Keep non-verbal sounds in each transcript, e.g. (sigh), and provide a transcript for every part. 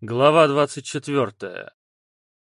Глава 24.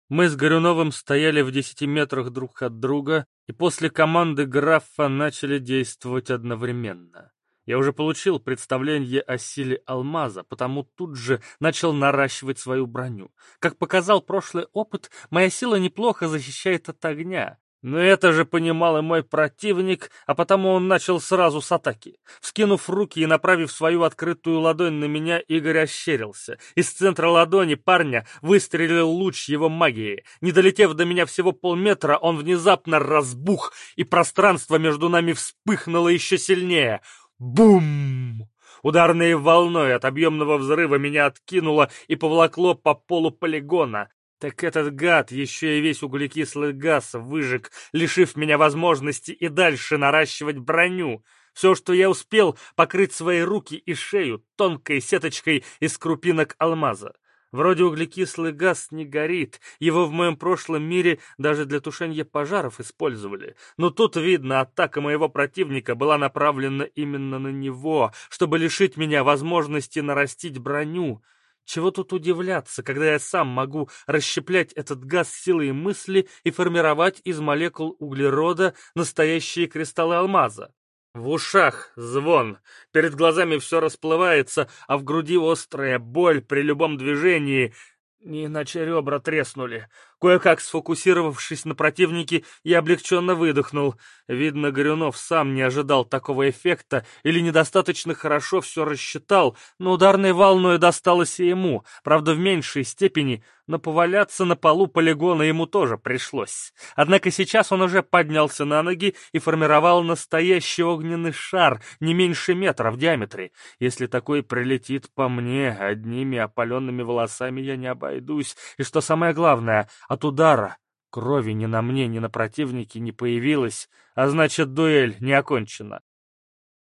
Мы с Горюновым стояли в десяти метрах друг от друга, и после команды графа начали действовать одновременно. Я уже получил представление о силе алмаза, потому тут же начал наращивать свою броню. Как показал прошлый опыт, моя сила неплохо защищает от огня, но это же понимал и мой противник, а потому он начал сразу с атаки. Вскинув руки и направив свою открытую ладонь на меня, Игорь ощерился. Из центра ладони парня выстрелил луч его магии. Не долетев до меня всего полметра, он внезапно разбух, и пространство между нами вспыхнуло еще сильнее. Бум! Ударной волной от объемного взрыва меня откинуло и повлакло по полу полигона. Так этот гад еще и весь углекислый газ выжег, лишив меня возможности и дальше наращивать броню. Все, что я успел, покрыть свои руки и шею тонкой сеточкой из крупинок алмаза. Вроде углекислый газ не горит, его в моем прошлом мире даже для тушения пожаров использовали. Но тут, видно, атака моего противника была направлена именно на него, чтобы лишить меня возможности нарастить броню. Чего тут удивляться, когда я сам могу расщеплять этот газ силой мысли и формировать из молекул углерода настоящие кристаллы алмаза? В ушах звон, перед глазами все расплывается, а в груди острая боль при любом движении. Не иначе ребра треснули. Кое-как сфокусировавшись на противнике, я облегченно выдохнул. Видно, Горюнов сам не ожидал такого эффекта или недостаточно хорошо все рассчитал, но ударной волной досталось и ему, правда, в меньшей степени, но поваляться на полу полигона ему тоже пришлось. Однако сейчас он уже поднялся на ноги и формировал настоящий огненный шар, не меньше метра в диаметре. Если такой прилетит по мне, одними опаленными волосами я не обойдусь, и что самое главное — от удара. Крови ни на мне, ни на противнике не появилось, а значит, дуэль не окончена.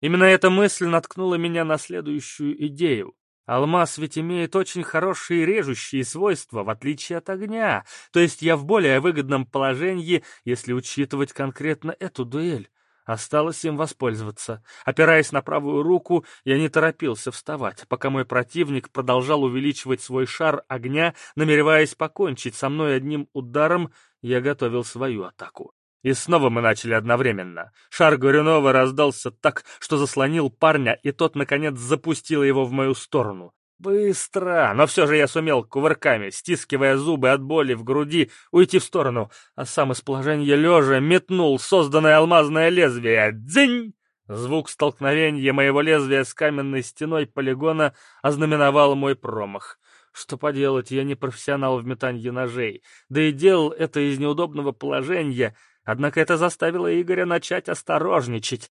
Именно эта мысль наткнула меня на следующую идею. Алмаз ведь имеет очень хорошие режущие свойства, в отличие от огня, то есть я в более выгодном положении, если учитывать конкретно эту дуэль. Осталось им воспользоваться. Опираясь на правую руку, я не торопился вставать, пока мой противник продолжал увеличивать свой шар огня, намереваясь покончить со мной одним ударом, я готовил свою атаку. И снова мы начали одновременно. Шар Горюнова раздался так, что заслонил парня, и тот, наконец, запустил его в мою сторону. Быстро, но все же я сумел кувырками, стискивая зубы от боли в груди, уйти в сторону, а сам из положения лежа метнул созданное алмазное лезвие. Дзынь! Звук столкновения моего лезвия с каменной стеной полигона ознаменовал мой промах. Что поделать, я не профессионал в метании ножей, да и делал это из неудобного положения, однако это заставило Игоря начать осторожничать.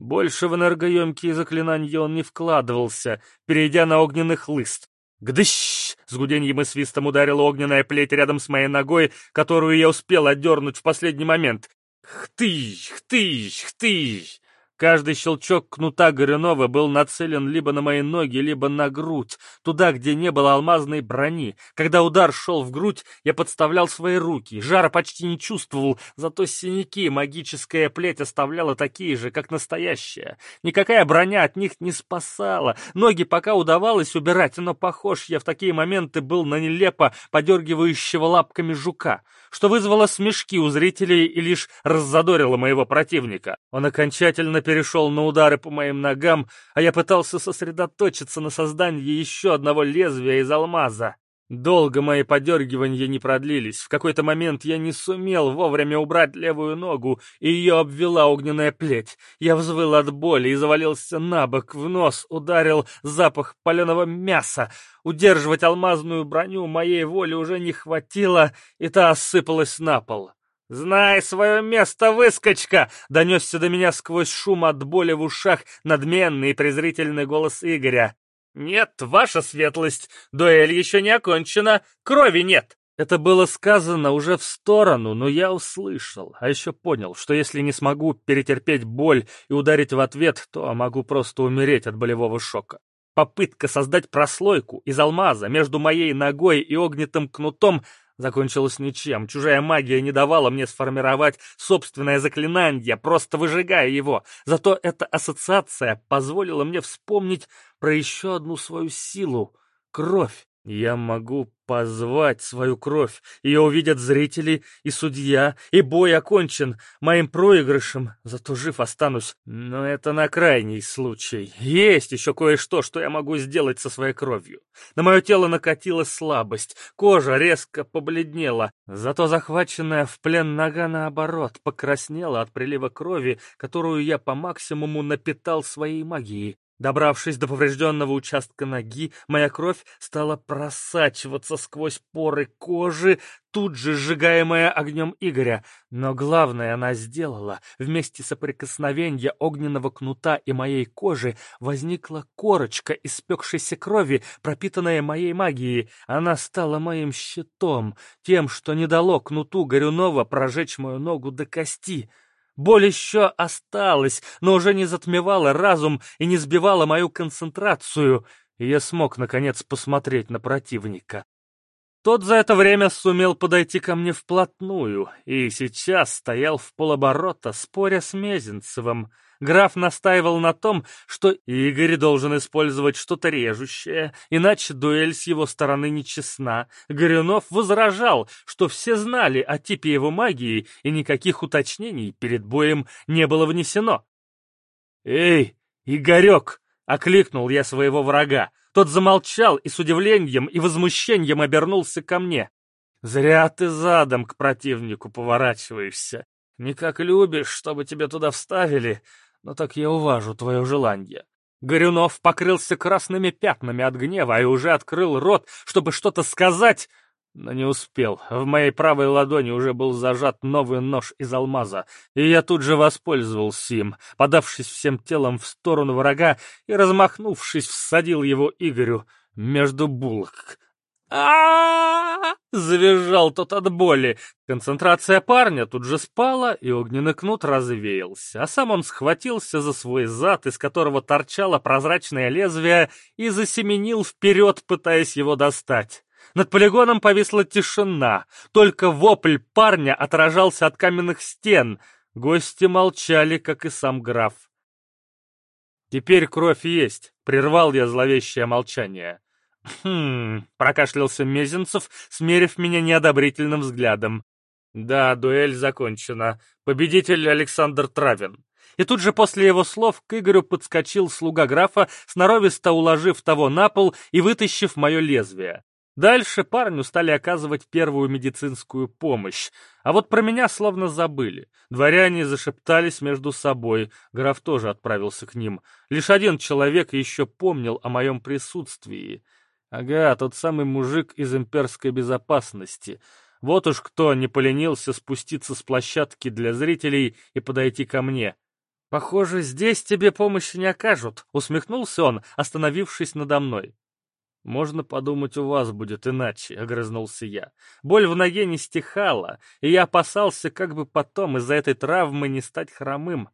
Больше в энергоемкие заклинания он не вкладывался, перейдя на огненный хлыст. «Гдыщ!» — с гуденьем и свистом ударила огненная плеть рядом с моей ногой, которую я успел отдернуть в последний момент. «Хтыщ! Хтыщ! Хтыщ!» Каждый щелчок кнута Горюнова был нацелен либо на мои ноги, либо на грудь, туда, где не было алмазной брони. Когда удар шел в грудь, я подставлял свои руки, жара почти не чувствовал, зато синяки магическая плеть оставляла такие же, как настоящая. Никакая броня от них не спасала, ноги пока удавалось убирать, но похож я в такие моменты был на нелепо подергивающего лапками жука, что вызвало смешки у зрителей и лишь раззадорило моего противника. Он окончательно перешел на удары по моим ногам, а я пытался сосредоточиться на создании еще одного лезвия из алмаза. Долго мои подергивания не продлились. В какой-то момент я не сумел вовремя убрать левую ногу, и ее обвела огненная плеть. Я взвыл от боли и завалился на бок, в нос ударил запах паленого мяса. Удерживать алмазную броню моей воли уже не хватило, и та осыпалась на пол. «Знай свое место, выскочка!» — донесся до меня сквозь шум от боли в ушах надменный и презрительный голос Игоря. «Нет, ваша светлость, дуэль еще не окончена, крови нет!» Это было сказано уже в сторону, но я услышал, а еще понял, что если не смогу перетерпеть боль и ударить в ответ, то могу просто умереть от болевого шока. Попытка создать прослойку из алмаза между моей ногой и огнетым кнутом закончилось ничем. Чужая магия не давала мне сформировать собственное заклинание, просто выжигая его. Зато эта ассоциация позволила мне вспомнить про еще одну свою силу — кровь. Я могу позвать свою кровь. Ее увидят зрители и судья, и бой окончен моим проигрышем, зато жив останусь. Но это на крайний случай. Есть еще кое-что, что я могу сделать со своей кровью. На мое тело накатила слабость, кожа резко побледнела, зато захваченная в плен нога, наоборот, покраснела от прилива крови, которую я по максимуму напитал своей магией. Добравшись до поврежденного участка ноги, моя кровь стала просачиваться сквозь поры кожи, тут же сжигаемая огнем Игоря. Но главное она сделала. Вместе соприкосновения огненного кнута и моей кожи возникла корочка испекшейся крови, пропитанная моей магией. Она стала моим щитом, тем, что не дало кнуту Горюнова прожечь мою ногу до кости. Боль еще осталась, но уже не затмевала разум и не сбивала мою концентрацию, и я смог, наконец, посмотреть на противника. Тот за это время сумел подойти ко мне вплотную, и сейчас стоял в полоборота, споря с Мезенцевым — Граф настаивал на том, что Игорь должен использовать что-то режущее, иначе дуэль с его стороны нечестна. Горюнов возражал, что все знали о типе его магии, и никаких уточнений перед боем не было внесено. «Эй, Игорек!» — окликнул я своего врага. Тот замолчал и с удивлением и возмущением обернулся ко мне. «Зря ты задом к противнику поворачиваешься. Никак любишь, чтобы тебе туда вставили, но так я уважу твое желание». Горюнов покрылся красными пятнами от гнева и уже открыл рот, чтобы что-то сказать, но не успел. В моей правой ладони уже был зажат новый нож из алмаза, и я тут же воспользовался им, подавшись всем телом в сторону врага и, размахнувшись, всадил его Игорю между булок а Завизжал тот от боли. Концентрация парня тут же спала, и огненный кнут развеялся, а сам он схватился за свой зад, из которого торчало прозрачное лезвие, и засеменил вперед, пытаясь его достать. Над полигоном повисла тишина, только вопль парня отражался от каменных стен. Гости молчали, как и сам граф. «Теперь кровь есть», — прервал я зловещее молчание. «Хм...» — прокашлялся Мезенцев, смерив меня неодобрительным взглядом. «Да, дуэль закончена. Победитель Александр Травин». И тут же после его слов к Игорю подскочил слуга графа, сноровисто уложив того на пол и вытащив мое лезвие. Дальше парню стали оказывать первую медицинскую помощь, а вот про меня словно забыли. Дворяне зашептались между собой, граф тоже отправился к ним. Лишь один человек еще помнил о моем присутствии — Ага, тот самый мужик из имперской безопасности. Вот уж кто не поленился спуститься с площадки для зрителей и подойти ко мне. «Похоже, здесь тебе помощи не окажут», — усмехнулся он, остановившись надо мной. «Можно подумать, у вас будет иначе», — огрызнулся я. Боль в ноге не стихала, и я опасался, как бы потом из-за этой травмы не стать хромым.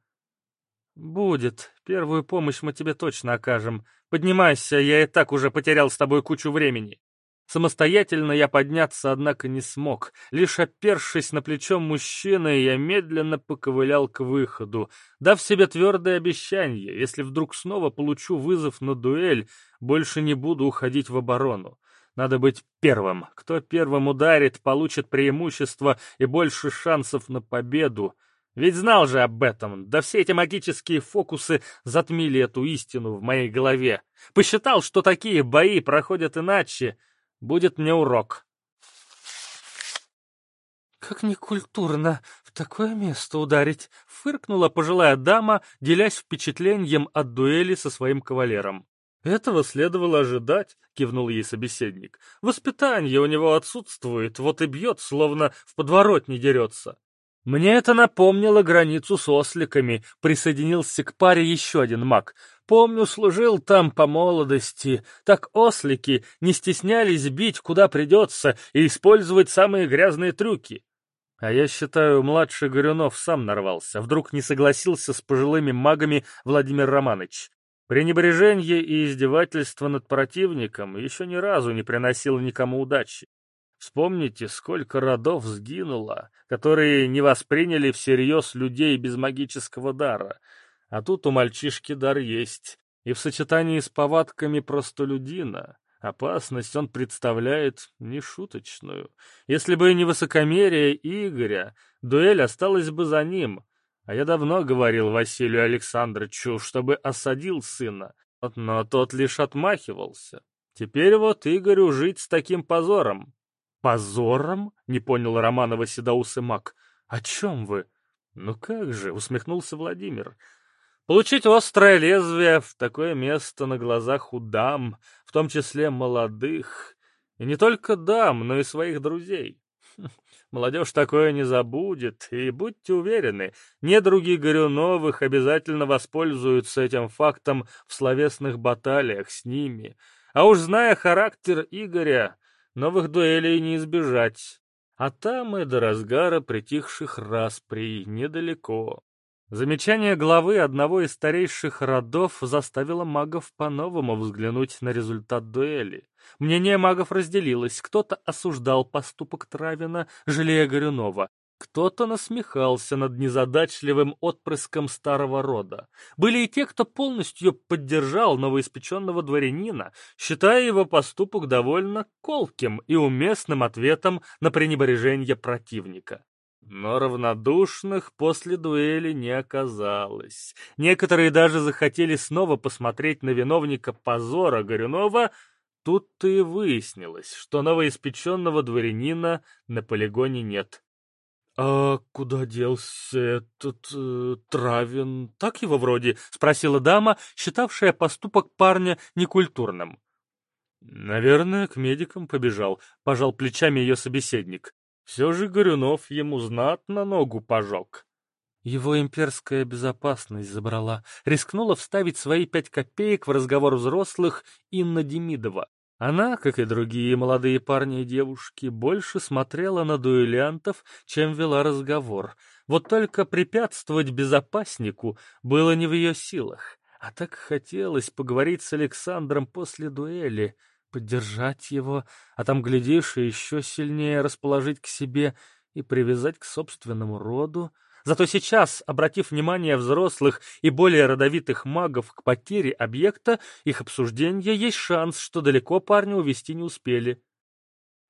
«Будет. Первую помощь мы тебе точно окажем. Поднимайся, я и так уже потерял с тобой кучу времени». Самостоятельно я подняться, однако, не смог. Лишь опершись на плечо мужчины, я медленно поковылял к выходу, дав себе твердое обещание, если вдруг снова получу вызов на дуэль, больше не буду уходить в оборону. Надо быть первым. Кто первым ударит, получит преимущество и больше шансов на победу. Ведь знал же об этом, да все эти магические фокусы затмили эту истину в моей голове. Посчитал, что такие бои проходят иначе. Будет мне урок. «Как некультурно в такое место ударить!» — фыркнула пожилая дама, делясь впечатлением от дуэли со своим кавалером. «Этого следовало ожидать», — кивнул ей собеседник. «Воспитание у него отсутствует, вот и бьет, словно в подворотне дерется». Мне это напомнило границу с осликами, присоединился к паре еще один маг. Помню, служил там по молодости. Так ослики не стеснялись бить куда придется и использовать самые грязные трюки. А я считаю, младший Горюнов сам нарвался, вдруг не согласился с пожилыми магами Владимир Романович. Пренебрежение и издевательство над противником еще ни разу не приносило никому удачи. Вспомните, сколько родов сгинуло, которые не восприняли всерьез людей без магического дара. А тут у мальчишки дар есть, и в сочетании с повадками простолюдина Опасность он представляет нешуточную. Если бы не высокомерие Игоря, дуэль осталась бы за ним. А я давно говорил Василию Александровичу, чтобы осадил сына, но тот лишь отмахивался. Теперь вот Игорю жить с таким позором. «Позором?» — не понял Романова седоусый маг. «О чем вы?» «Ну как же?» — усмехнулся Владимир. Получить острое лезвие в такое место на глазах у дам, в том числе молодых, и не только дам, но и своих друзей. (laughs) Молодежь такое не забудет, и будьте уверены, недруги Горюновых обязательно воспользуются этим фактом в словесных баталиях с ними. А уж зная характер Игоря, новых дуэлей не избежать. А там и до разгара притихших расприй недалеко. Замечание главы одного из старейших родов заставило магов по-новому взглянуть на результат дуэли. Мнение магов разделилось. Кто-то осуждал поступок Травина, жалея Горюнова. Кто-то насмехался над незадачливым отпрыском старого рода. Были и те, кто полностью поддержал новоиспеченного дворянина, считая его поступок довольно колким и уместным ответом на пренебрежение противника. Но равнодушных после дуэли не оказалось. Некоторые даже захотели снова посмотреть на виновника позора Горюнова. Тут-то и выяснилось, что новоиспеченного дворянина на полигоне нет. — А куда делся этот э, Травин? Так его вроде? — спросила дама, считавшая поступок парня некультурным. — Наверное, к медикам побежал, — пожал плечами ее собеседник. Все же Горюнов ему знатно ногу пожег. Его имперская безопасность забрала. Рискнула вставить свои пять копеек в разговор взрослых Инна Демидова. Она, как и другие молодые парни и девушки, больше смотрела на дуэлянтов, чем вела разговор. Вот только препятствовать безопаснику было не в ее силах. А так хотелось поговорить с Александром после дуэли — поддержать его, а там, глядишь, и еще сильнее расположить к себе и привязать к собственному роду. Зато сейчас, обратив внимание взрослых и более родовитых магов к потере объекта, их обсуждения, есть шанс, что далеко парня увести не успели.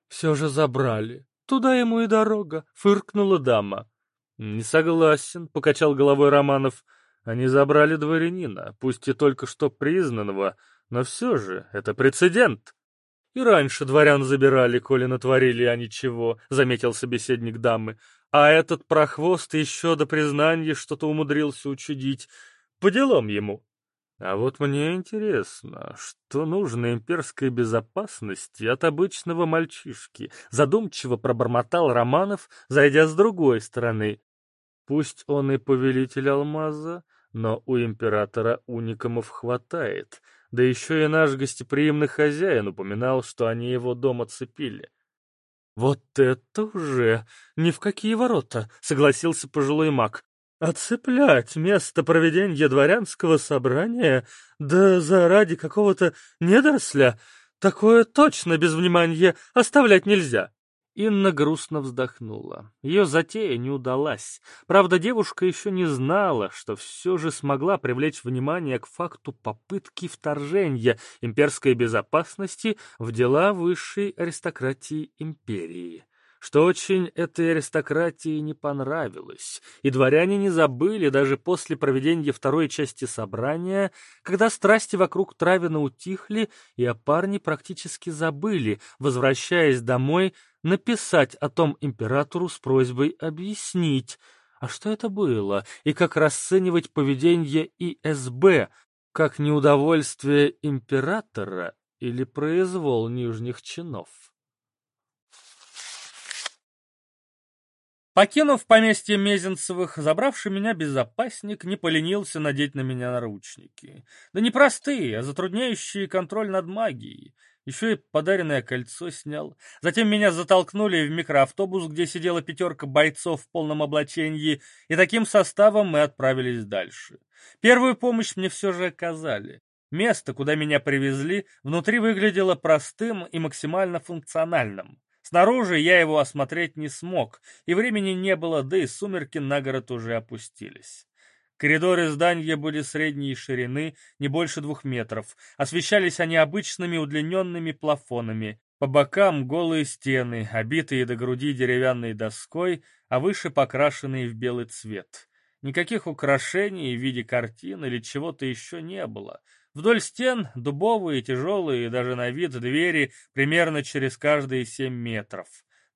«Все же забрали. Туда ему и дорога», — фыркнула дама. «Не согласен», — покачал головой Романов. «Они забрали дворянина, пусть и только что признанного, но все же это прецедент. И раньше дворян забирали, коли натворили они чего, заметил собеседник дамы. А этот прохвост еще до признания что-то умудрился учудить. По делам ему. А вот мне интересно, что нужно имперской безопасности от обычного мальчишки, задумчиво пробормотал Романов, зайдя с другой стороны. Пусть он и повелитель алмаза, но у императора уникамов хватает — да еще и наш гостеприимный хозяин упоминал, что они его дом оцепили. «Вот это уже ни в какие ворота!» — согласился пожилой маг. «Оцеплять место проведения дворянского собрания, да заради какого-то недоросля, такое точно без внимания оставлять нельзя!» Инна грустно вздохнула. Ее затея не удалась. Правда, девушка еще не знала, что все же смогла привлечь внимание к факту попытки вторжения имперской безопасности в дела высшей аристократии империи что очень этой аристократии не понравилось, и дворяне не забыли даже после проведения второй части собрания, когда страсти вокруг Травина утихли, и о парне практически забыли, возвращаясь домой, написать о том императору с просьбой объяснить, а что это было, и как расценивать поведение ИСБ, как неудовольствие императора или произвол нижних чинов. Покинув поместье Мезенцевых, забравший меня безопасник не поленился надеть на меня наручники. Да не простые, а затрудняющие контроль над магией. Еще и подаренное кольцо снял. Затем меня затолкнули в микроавтобус, где сидела пятерка бойцов в полном облачении, и таким составом мы отправились дальше. Первую помощь мне все же оказали. Место, куда меня привезли, внутри выглядело простым и максимально функциональным. Снаружи я его осмотреть не смог, и времени не было, да и сумерки на город уже опустились. Коридоры здания были средней ширины, не больше двух метров. Освещались они обычными удлиненными плафонами. По бокам голые стены, обитые до груди деревянной доской, а выше покрашенные в белый цвет. Никаких украшений в виде картин или чего-то еще не было. Вдоль стен дубовые, тяжелые, даже на вид двери примерно через каждые семь метров.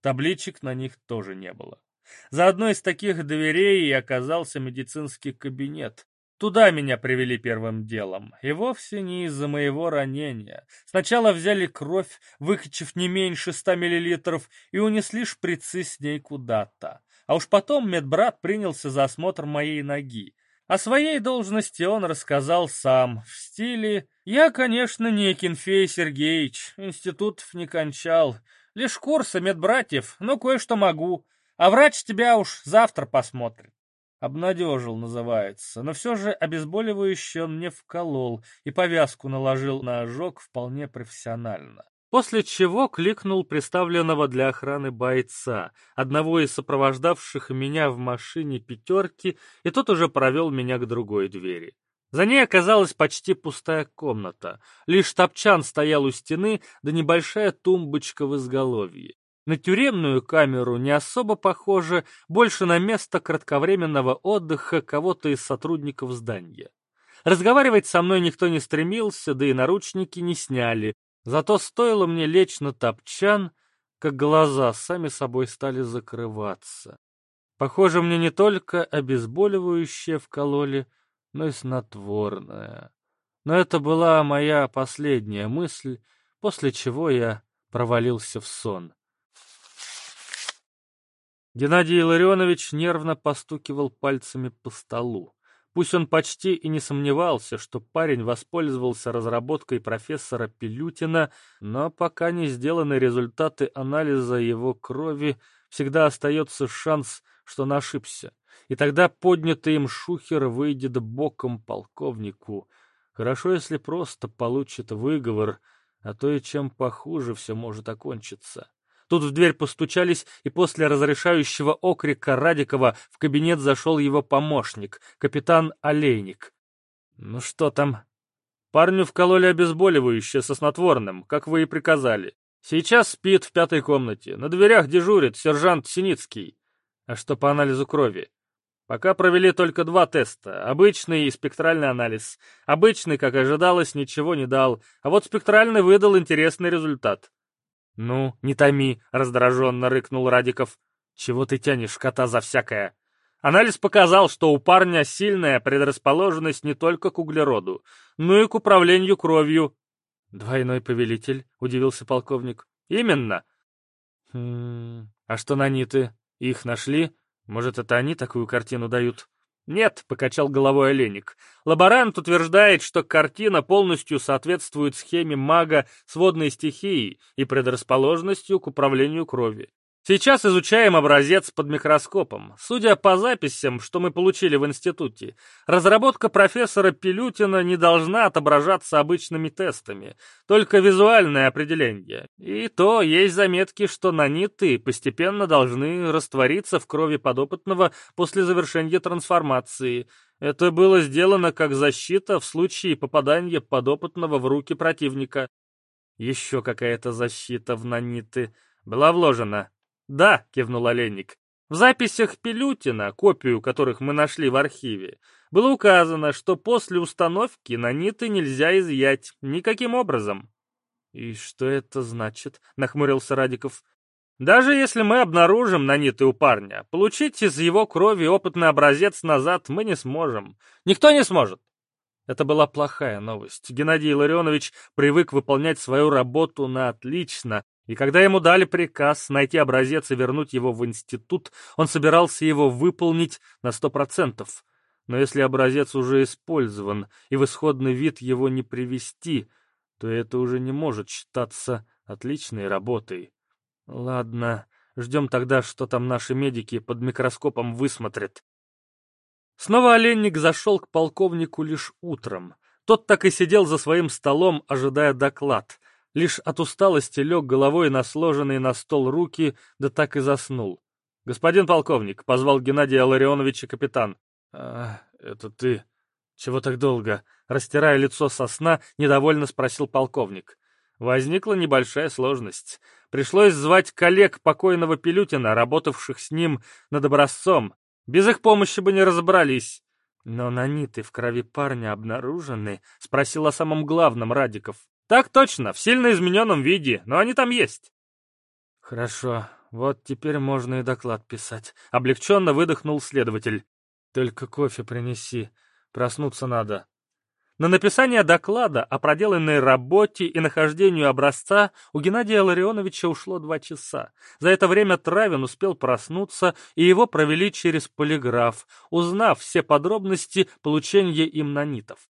Табличек на них тоже не было. За одной из таких дверей и оказался медицинский кабинет. Туда меня привели первым делом, и вовсе не из-за моего ранения. Сначала взяли кровь, выкачав не меньше ста миллилитров, и унесли шприцы с ней куда-то. А уж потом медбрат принялся за осмотр моей ноги. О своей должности он рассказал сам, в стиле «Я, конечно, не Кенфей Сергеевич, институтов не кончал, лишь курсы медбратьев, но кое-что могу, а врач тебя уж завтра посмотрит». Обнадежил, называется, но все же обезболивающее он мне вколол и повязку наложил на ожог вполне профессионально. После чего кликнул представленного для охраны бойца, одного из сопровождавших меня в машине пятерки, и тот уже провел меня к другой двери. За ней оказалась почти пустая комната. Лишь топчан стоял у стены, да небольшая тумбочка в изголовье. На тюремную камеру не особо похоже, больше на место кратковременного отдыха кого-то из сотрудников здания. Разговаривать со мной никто не стремился, да и наручники не сняли. Зато стоило мне лечь на топчан, как глаза сами собой стали закрываться. Похоже, мне не только обезболивающее вкололи, но и снотворное. Но это была моя последняя мысль, после чего я провалился в сон. Геннадий Илларионович нервно постукивал пальцами по столу. Пусть он почти и не сомневался, что парень воспользовался разработкой профессора Пилютина, но пока не сделаны результаты анализа его крови, всегда остается шанс, что он ошибся. И тогда поднятый им шухер выйдет боком полковнику. Хорошо, если просто получит выговор, а то и чем похуже все может окончиться. Тут в дверь постучались, и после разрешающего окрика Радикова в кабинет зашел его помощник, капитан Олейник. «Ну что там?» «Парню вкололи обезболивающее со снотворным, как вы и приказали. Сейчас спит в пятой комнате. На дверях дежурит сержант Синицкий. А что по анализу крови?» Пока провели только два теста, обычный и спектральный анализ. Обычный, как ожидалось, ничего не дал, а вот спектральный выдал интересный результат. «Ну, не томи», — раздраженно рыкнул Радиков. «Чего ты тянешь кота за всякое?» Анализ показал, что у парня сильная предрасположенность не только к углероду, но и к управлению кровью. «Двойной повелитель», — удивился полковник. «Именно». «Хм... А что наниты? Их нашли? Может, это они такую картину дают?» «Нет», — покачал головой Оленик. «Лаборант утверждает, что картина полностью соответствует схеме мага с водной стихией и предрасположенностью к управлению крови. Сейчас изучаем образец под микроскопом. Судя по записям, что мы получили в институте, разработка профессора Пилютина не должна отображаться обычными тестами, только визуальное определение. И то есть заметки, что наниты постепенно должны раствориться в крови подопытного после завершения трансформации. Это было сделано как защита в случае попадания подопытного в руки противника. Еще какая-то защита в наниты была вложена. «Да», — кивнул Оленник. «В записях Пилютина, копию которых мы нашли в архиве, было указано, что после установки наниты нельзя изъять никаким образом». «И что это значит?» — нахмурился Радиков. «Даже если мы обнаружим наниты у парня, получить из его крови опытный образец назад мы не сможем. Никто не сможет». Это была плохая новость. Геннадий Илларионович привык выполнять свою работу на отлично, и когда ему дали приказ найти образец и вернуть его в институт, он собирался его выполнить на сто процентов. Но если образец уже использован и в исходный вид его не привести, то это уже не может считаться отличной работой. Ладно, ждем тогда, что там наши медики под микроскопом высмотрят. Снова Оленник зашел к полковнику лишь утром. Тот так и сидел за своим столом, ожидая доклад — лишь от усталости лег головой на сложенные на стол руки, да так и заснул. «Господин полковник», — позвал Геннадий Ларионович капитан. «А, это ты? Чего так долго?» Растирая лицо со сна, недовольно спросил полковник. Возникла небольшая сложность. Пришлось звать коллег покойного Пилютина, работавших с ним над образцом. Без их помощи бы не разобрались. «Но наниты в крови парня обнаружены?» — спросил о самом главном Радиков. «Так точно, в сильно измененном виде, но они там есть». «Хорошо, вот теперь можно и доклад писать», — облегченно выдохнул следователь. «Только кофе принеси, проснуться надо». На написание доклада о проделанной работе и нахождению образца у Геннадия Ларионовича ушло два часа. За это время Травин успел проснуться, и его провели через полиграф, узнав все подробности получения им нанитов.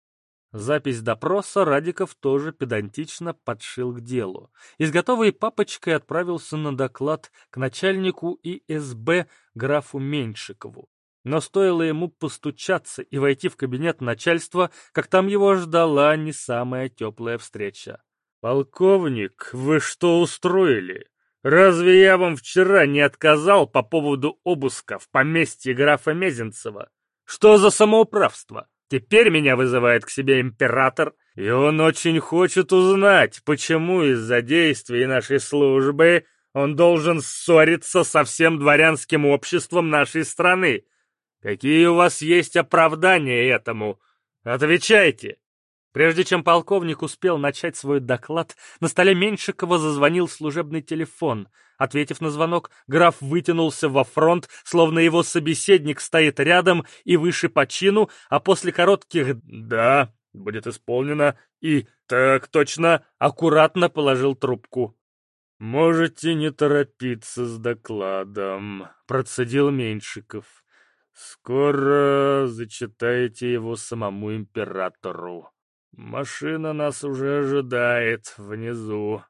Запись допроса Радиков тоже педантично подшил к делу. И с готовой папочкой отправился на доклад к начальнику ИСБ графу Меньшикову. Но стоило ему постучаться и войти в кабинет начальства, как там его ждала не самая теплая встреча. «Полковник, вы что устроили? Разве я вам вчера не отказал по поводу обыска в поместье графа Мезенцева? Что за самоуправство? Теперь меня вызывает к себе император, и он очень хочет узнать, почему из-за действий нашей службы он должен ссориться со всем дворянским обществом нашей страны, Какие у вас есть оправдания этому? Отвечайте!» Прежде чем полковник успел начать свой доклад, на столе Меньшикова зазвонил служебный телефон. Ответив на звонок, граф вытянулся во фронт, словно его собеседник стоит рядом и выше по чину, а после коротких «да» будет исполнено и «так точно» аккуратно положил трубку. «Можете не торопиться с докладом», — процедил Меньшиков. Скоро зачитаете его самому императору. Машина нас уже ожидает внизу.